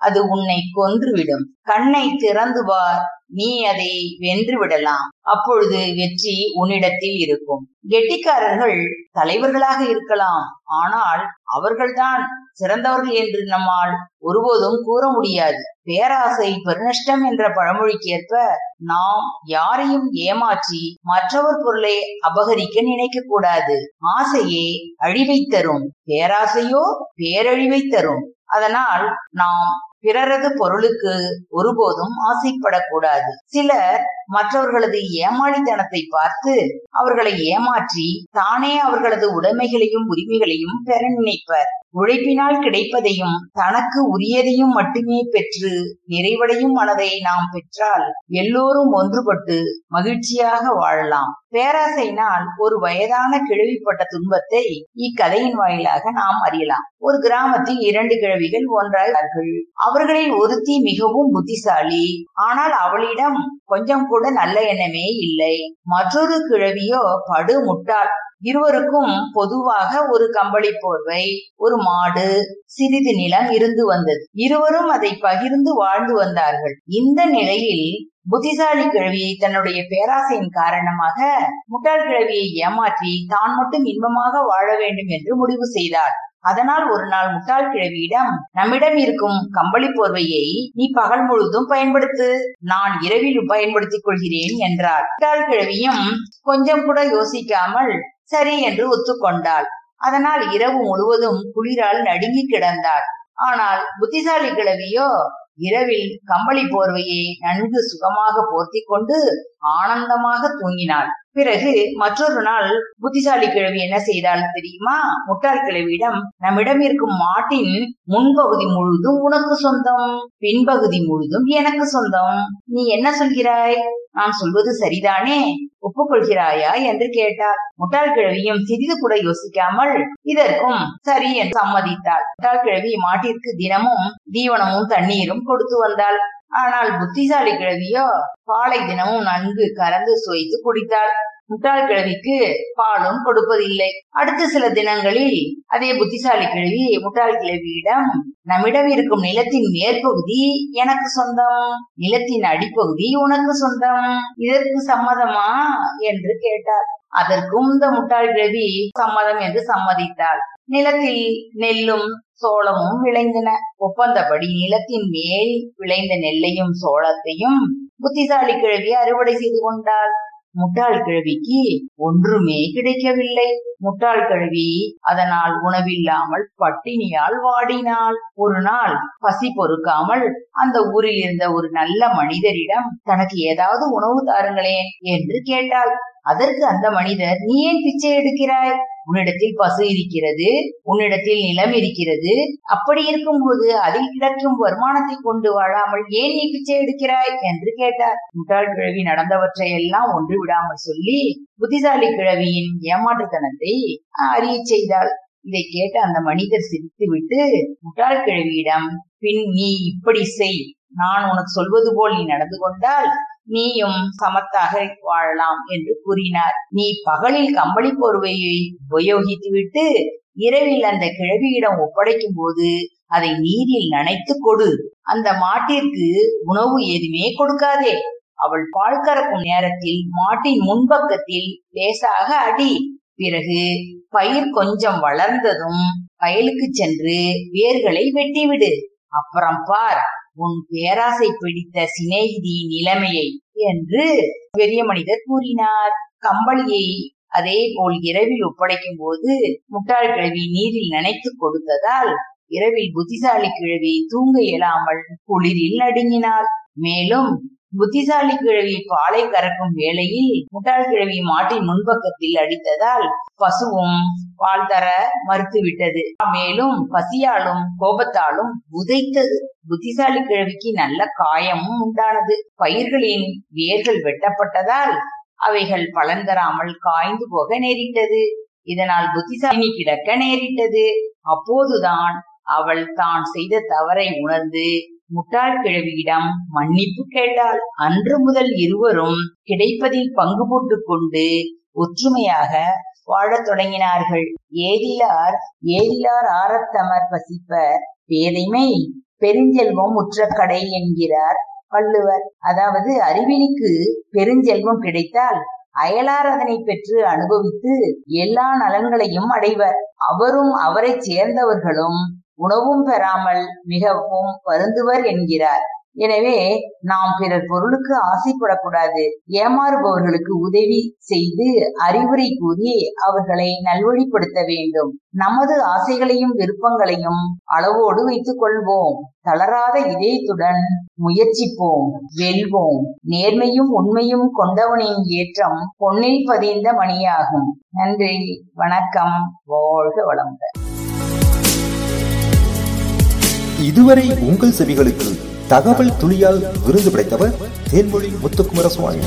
அது உன்னை கொன்றுவிடும். கண்ணை திறந்து வார் நீ அதை வென்று விடலாம் அப்பொழுது வெற்றி உன்னிடத்தில் இருக்கும். கெட்டிக்காரர்கள் தலைவர்களாக இருக்கலாம். ஆனால் அவர்கள்தான் சிறந்தவர்கள் என்று நம்மால் ஒருபோதும் கூற முடியாது. பேராசை பெருநஷ்டம் என்ற பழமொழிக்கேற்ப நாம் யாரையும் ஏமாற்றி மற்றவர் பொருளை அபகரிக்க நினைக்க கூடாது. ஆசையே அழிவை தரும். பேராசையோ பேரழிவை தரும். அதனால் நாம் பிறரது பொருளுக்கு ஒருபோதும் ஆசைப்படக்கூடாது. சிலர் மற்றவர்களது ஏமாளித்தனத்தை பார்த்து அவர்களை ஏமாற்றி தானே அவர்களது உடைமைகளையும் உரிமைகளையும் பெற நினைப்பர். உழைப்பினால் கிடைப்பதையும் தனக்கு உரியதையும் மட்டுமே பெற்று நிறைவடையும் மனதை நாம் பெற்றால் எல்லோரும் ஒன்றுபட்டு மகிழ்ச்சியாக வாழலாம். பேராசையினால் ஒரு வயதான கிழவிப்பட்ட துன்பத்தை இக்கதையின் வாயிலாக நாம் அறியலாம். ஒரு கிராமத்தில் இரண்டு கிழவிகள் ஒன்றாகிறார்கள். அவர்களில் ஒருத்தி மிகவும் புத்திசாலி. ஆனால் அவளிடம் கொஞ்சம் கூட நல்ல எண்ணமே இல்லை. மற்றொரு கிழவியோ படு முட்டாள் இருவருக்கும் பொதுவாக ஒரு கம்பளி போர்வை ஒரு மாடு சிறிது நிலம் இருந்து வந்தது. இருவரும் அதை பகிர்ந்து வாழ்ந்து வந்தார்கள். இந்த நிலையில் புத்திசாலி கிழவியை தன்னுடைய பேராசையின் காரணமாக முட்டாள் கிழவியை ஏமாற்றி தான் மட்டும் இன்பமாக வாழ வேண்டும் என்று முடிவு செய்தார். அதனால் ஒரு நாள் முட்டாள் கிழவியிடம் நம்மிடம் இருக்கும் கம்பளி போர்வையை நீ பகல் முழுதும் பயன்படுத்து. நான் இரவில் பயன்படுத்திக் கொள்கிறேன் என்றார். முட்டாள் கிழவியும் கொஞ்சம் கூட யோசிக்காமல் சரி என்று ஒத்துக்கொண்டாள். அதனால் இரவு முழுவதும் குளிரால் நடுங்கி கிடந்தாள். ஆனால் புத்திசாலி கிழவியோ இரவில் கம்பளி போர்வையை நன்கு சுகமாக போர்த்தி கொண்டு ஆனந்தமாக தூங்கினாள். பிறகு மற்றொரு நாள் புத்திசாலி கிழவி என்ன செய்தால் தெரியுமா? முட்டாள் கிழவியிடம் நம்மிடம் இருக்கும் மாட்டின் முன்பகுதி முழுதும் உனக்கு சொந்தம் பின்பகுதி முழுதும் எனக்கு சொந்தம். நீ என்ன சொல்கிறாய்? நான் சொல்வது சரிதானே? ஒப்புக்கொள்கிறாயா? என்று கேட்டார் முட்டாள் கிழவியும் சிறிது கூட யோசிக்காமல் இதற்கும் சரி என்று சம்மதித்தாள். முட்டாள் கிழவி மாட்டிற்கு தினமும் தீவனமும் தண்ணீரும் கொடுத்து வந்தாள். ஆனால் புத்திசாலி கிழவியோ பாலை தினமும் நன்கு கறந்து சுவைத்து குடித்தாள். முட்டாள் கிழவிக்கு பாலும் கொடுப்பதில்லை. அடுத்த சில தினங்களில் அதே புத்திசாலி கிழவி முட்டாள் கிழவியிடம் நம்மிடம் இருக்கும் நிலத்தின் மேற்பகுதி எனக்கு சொந்தம். நிலத்தின் அடிப்பகுதி உனக்கு சொந்தம். இதற்கு சம்மதமா? என்று கேட்டார். அதற்கும் இந்த முட்டாள் கிழவி சம்மதம் என்று சம்மதித்தாள். நிலத்தில் நெல்லும் சோளமும் விளைந்தன. ஒப்பந்தபடி நிலத்தின் மேல் விளைந்த நெல்லையும் சோளத்தையும் புத்திசாலி கிழவி அறுவடை செய்து கொண்டாள். முட்டாள் கிழவிக்கு ஒன்றுமே கிடைக்கவில்லை. முட்டாள் கிழவி அதனால் உணவில்லாமல் பட்டினியால் வாடினாள். ஒரு நாள் பசி பொறுக்காமல் அந்த ஊரில் இருந்த ஒரு நல்ல மனிதரிடம் தனக்கு ஏதாவது உணவு தாருங்களேன் என்று கேட்டாள். அதற்கு அந்த மனிதர் நீ ஏன் பிச்சை எடுக்கிறாய்? உன்னிடத்தில் பசு இருக்கிறது உன்னிடத்தில் நிலம் இருக்கிறது. அப்படி இருக்கும்போது அதில் கிடக்கும் வருமானத்தை கொண்டு வாழாமல் ஏன் நீ பிச்சை எடுக்கிறாய்? என்று கேட்டார். முட்டாள் கிழவி நடந்தவற்றை எல்லாம் ஒன்று விடாமல் சொல்லி புத்திசாலி கிழவியின் ஏமாற்றுத்தனத்தை அறிய செய்தாள். இதை கேட்ட அந்த மனிதர் சிரித்து விட்டு முட்டாள் கிழவியிடம் பின் நீ இப்படி செய். நான் உனக்கு சொல்வது போல் நீ நடந்து கொண்டால் நீயும் சமத்தாக வாழலாம் என்று கூறினார். நீ பகலில் கம்பளி போர்வையை உபயோகித்து விட்டு இரவில் அந்த கிழவியிடம் ஒப்படைக்கும் போது அதை நீரில் நனைத்து கொடு. அந்த மாட்டிற்கு உணவு எதுவுமே கொடுக்காதே. அவள் பால் கறக்கும் நேரத்தில் மாட்டின் முன்பக்கத்தில் லேசாக அடி. பிறகு பயிர் கொஞ்சம் வளர்ந்ததும் வயலுக்கு சென்று வேர்களை வெட்டிவிடு. அப்புறம் பார். உன் பேராசை பிடித்த சிநேகிதி நிலைமையை என்று பெரிய மனிதர் கூறினார். கம்பளியை அதே போல் இரவில் ஒப்படைக்கும் போது முட்டாள் கிழவி நீரில் நனைத்து கொடுத்ததால் இரவில் புத்திசாலி கிழவி தூங்க இயலாமல் குளிரில் நடுங்கினாள். மேலும் புத்திசாலி கிழவி பாலை கறக்கும் வேளையில் முட்டாள் கிழவி மாட்டின் முன்பக்கத்தில் அடித்ததால் பசுவும் பால் தர மறுத்துவிட்டது. மேலும் பசியாலும் கோபத்தாலும் உதைத்தது. புத்திசாலி கிழவிக்கு நல்ல காயமும் உண்டானது. பயிர்களின் வேர்கள் வெட்டப்பட்டதால் அவைகள் பலன் தராமல் காய்ந்து போக நேரிட்டது. இதனால் புத்திசாலினி கிடக்க நேரிட்டது. அப்போதுதான் அவள் தான் செய்த தவறை உணர்ந்து முட்டாள் கிழவியிடம் மன்னிப்பு கேட்டாள் அன்று முதல் இருவரும் கிடைப்பதில் பங்கு போட்டுக் கொண்டு ஒற்றுமையாக வாழத் தொடங்கினார்கள். ஏதிலார் ஏதிலார் ஆரத்தமர் பசிப்பர் பேதைமை பெருஞ்செல்வம் முற்றக்கடை என்கிறார் வள்ளுவர். அதாவது அறிவிலிக்கு பெருஞ்செல்வம் கிடைத்தால் அயலார் அதனை பெற்று அனுபவித்து எல்லா நலன்களையும் அடைவர். அவரும் அவரைச் சேர்ந்தவர்களும் உணவும் பெறாமல் மிகவும் வருந்துவர் என்கிறார். எனவே நாம் பிறர் பொருளுக்கு ஆசைப்படக்கூடாது. ஏமாறுபவர்களுக்கு உதவி செய்து அறிவுரை கூறி அவர்களை நல்வழிப்படுத்த வேண்டும். நமது ஆசைகளையும் விருப்பங்களையும் அளவோடு வைத்துக் கொள்வோம். தளராத இதயத்துடன் முயற்சிப்போம். வெல்வோம். நேர்மையும் உண்மையும் கொண்டவனின் ஏற்றம் பொன்னில் பதிந்த மணியாகும். நன்றி. வணக்கம். வாழ்க வளமுடன். இதுவரை உங்கள் செவிகளுக்கு தகவல் துளியால் விருது படைத்தவர் தேன்மொழி முத்துக்குமார சுவாமி